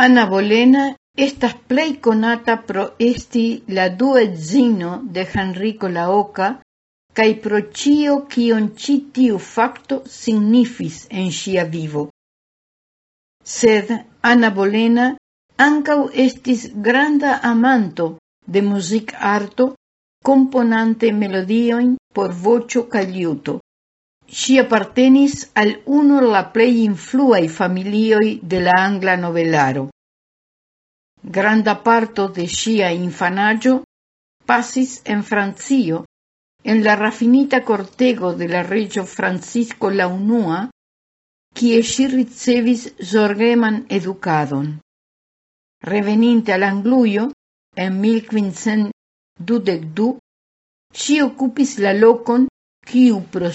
Anna Bolena estas plej konata pro esti la duedzino de Henriko Laoka kaj pro ĉio kion ĉi tiu fakto signifis en ŝia vivo. Sed Anna Bolena ankaŭ estis granda amanto de muzikarto, componante melodiojn por voĉo kaj liuto. Ŝi apartenis al unu el la plej influaj familioj de la angla novelaro. Granda parto de ŝia infanaĝo pasis en Francio, en la rafinita cortego de la reĝo Francisco la Unua, kie ŝi ricevis zorgeman educadon. Reveninte al Anglujo en 1512, ŝi okupis la locon quiu pro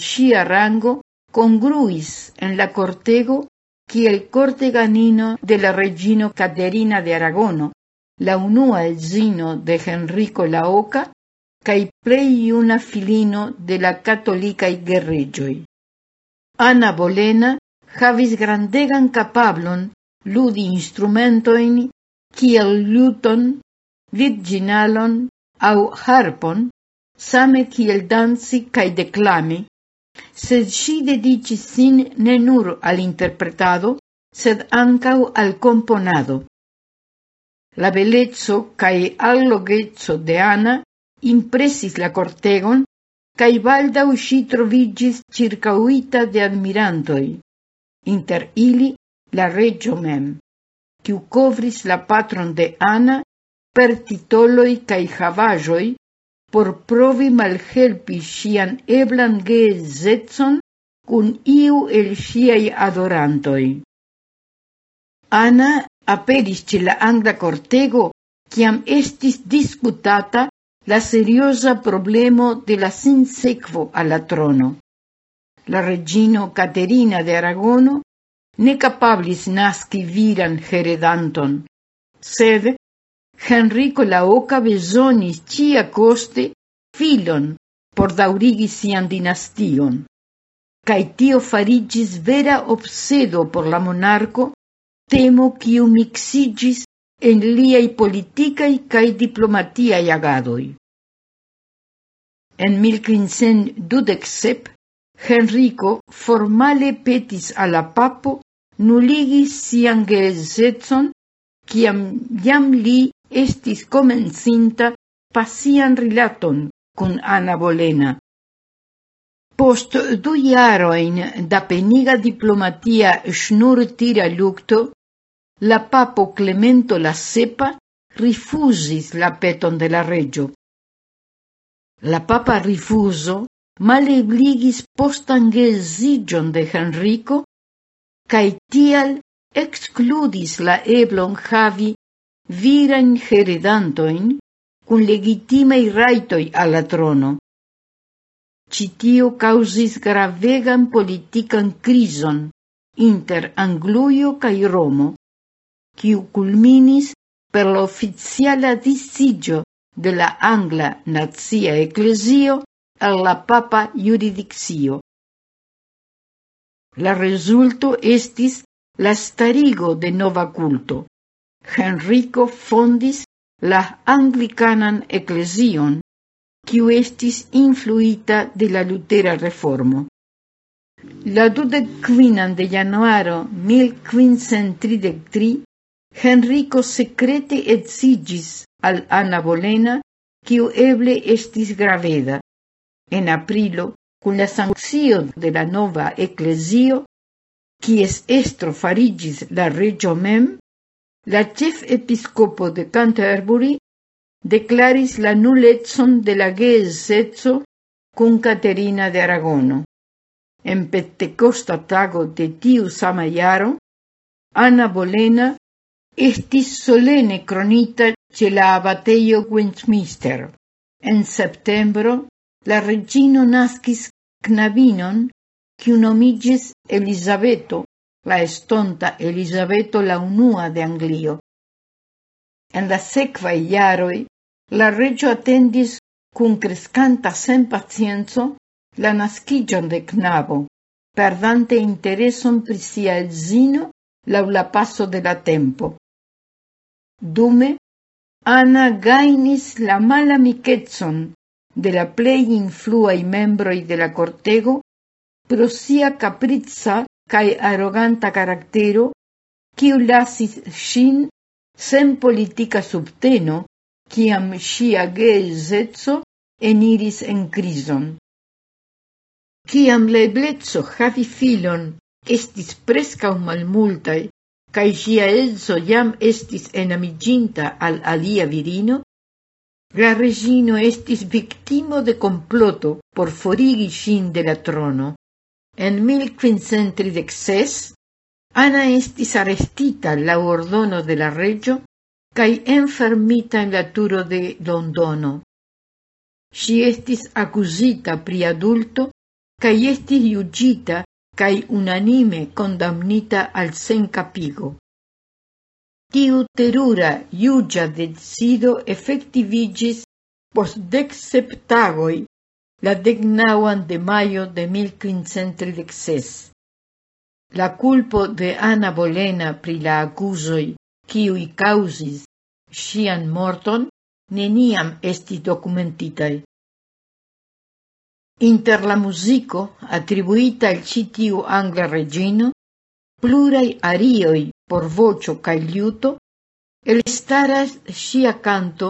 rango congruis en la cortego qui el corteganino de la regino Caterina de Aragono, la unua zino de Henrico la Oca, cae plei una filino de la catolicae guerregioi. Ana Bolena havis grandegan capablon ludi instrumentoin kiel luton, virginalon au harpon, same kiel danci kaj deklami, sed ŝi dediĉis sin ne nur al interpretado, sed ankaŭ al komponado. La beleco kaj allogeco de Ana impresis la cortegon, kaj baldaŭ ŝi troviĝis ĉirkaŭita de admirantoj, inter ili la reĝo mem, kiu kovris la patron de Ana per titoloj kaj havaĵoj, por provi malhelpi sian eblan geezetson cun iu el siai adorantoi. Ana aperis ce la angla cortego ciam estis discutata la seriosa problemo de la sinsequo alla trono. La regino Caterina de Aragono ne capablis nasci viran heredanton, sed Henrico la Oca besonis cia coste filon por daurigi sian dinastion. Cai tio farigis vera obsedo por la monarco, temo quiu mixigis en liai politicai cae diplomatiai agadoi. En 1527, Henrico formale petis alla papo nuligis sian geesetson, ciam jam li estis comencinta pasian rilaton cun Anna Bolena. Post du iaroin da peniga diplomatia schnur tira lucto, la papo Clemento la Sepa rifusis la peton de la regio. La papa rifuso malebligis postan geedziĝon de Henrico, cae tial excludis la eblon havi virajn heredantoin cun legitimei raitoi alla trono. Citio causis gravegan politican crison inter Angluio cae Romo, quiu culminis per l'officiala dissigio de la angla nazia ecclesio alla papa juridiccio. La resulto estis la starigo de nova culto. Henrico fondis la Anglicanan Ecclesion, quiu estis influita de la Lutera Reformo. La quinan de januaro 1533, Henrico secrete etsigis al Anna Bolena, quiu eble estis graveda. En aprilo, cun la sanccio de la nova Ecclesio, quies estro farigis la regio mem, la chef episcopo de Canterbury declaris la nullezzon de la geesetzo cun Caterina de Aragono. En Pentecosta tago de tiu sama iaro, Anna Bolena estis solene cronita ce la abateio Westminster. En septembro, la regino nascis knabinon, quiu nomigis Elisabeto, la estonta Elisabeto la unua de Anglio. En la sekvaj iaroi, la reĝo atendis crescanta kreskanta senpacienco la nascigion de knabo, perdante intereson pri sia edzino lau la paso de la tempo. Dume, Ana gainis la malamikecon de la plei influai membroi de la cortego pro sia cae arroganta caractero, quiu lasis ŝin sen politica subteno, ciam sia geezetso eniris en crison. Ciam la ebleco havi filon estis preskaŭ malmultai, cae sia edzo jam estis enamiginta al alia virino, la regino estis victimo de comploto por forigi sin de la trono. En 1536, Ana estis arrestita la ordono de la regio cae enfermita en la turo de Londono. Si estis accusita pri adulto cae estis iugita cae unanime condamnita al sen capigo. Tiu terura iugia decido effectivigis pos dec septagoi la degnauan de mayo de 1536. La culpo de Ana Bolena pri la acusoi kiui causis ŝian morton neniam esti documentitaj. Inter la musico atribuita al ĉi tiu angla reĝino, pluraj arioj por voĉo kaj liuto elstaras ŝia canto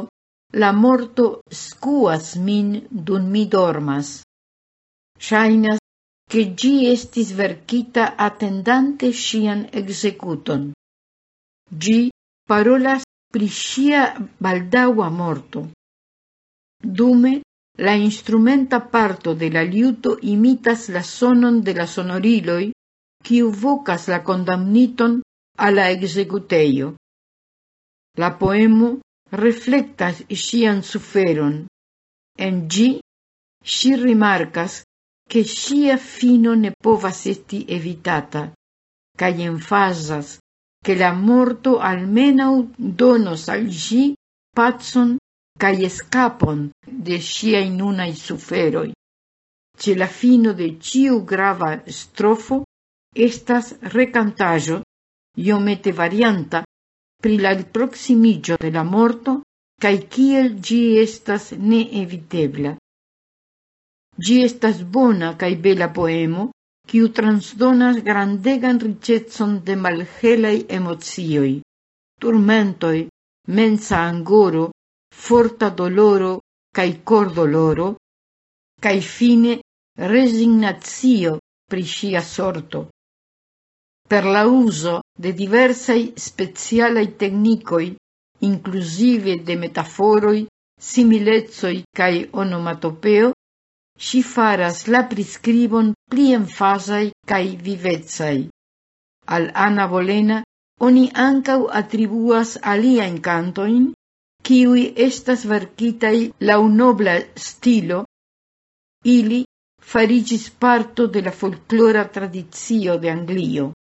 la morto scuas min dun mi dormas. Shainas che gi estis verkita attendante sian executon. Gi parolas pri sia morto. Dume La instrumenta parto de la liuto imitas la sonon de la sonoriloi, quiu vocas la condamniton a la executeio. La poemo reflectas sian suferon. En gi, si rimarcas che sia fino ne povas esti evitata, cae enfasas che la morto almenau donos al gi patson cae escapon de sia inunai suferoi. Ce la fino de ciu grava strofo estas recantajo iomete varianta pri la proximigio de la morto cae kiel gi estas neevitebla. Gi estas bona cae bela poemo, quiu transdonas grandegan ricetson de malhelai emozioi, turmentoi, mensa angoro, forta doloro cae cor doloro, cae fine resignatio pri sia sorto per la uso de diversai specialai tecnicoi, inclusive de metaforoi, similezoi cae onomatopeo, si faras la prescribon pli enfasai cae vivezai. Al Ana Bolena oni ancau atribuas alia incantoin, kiui estas verkitai la nobla stilo, ili farigis parto de la folclora tradizio de Anglio.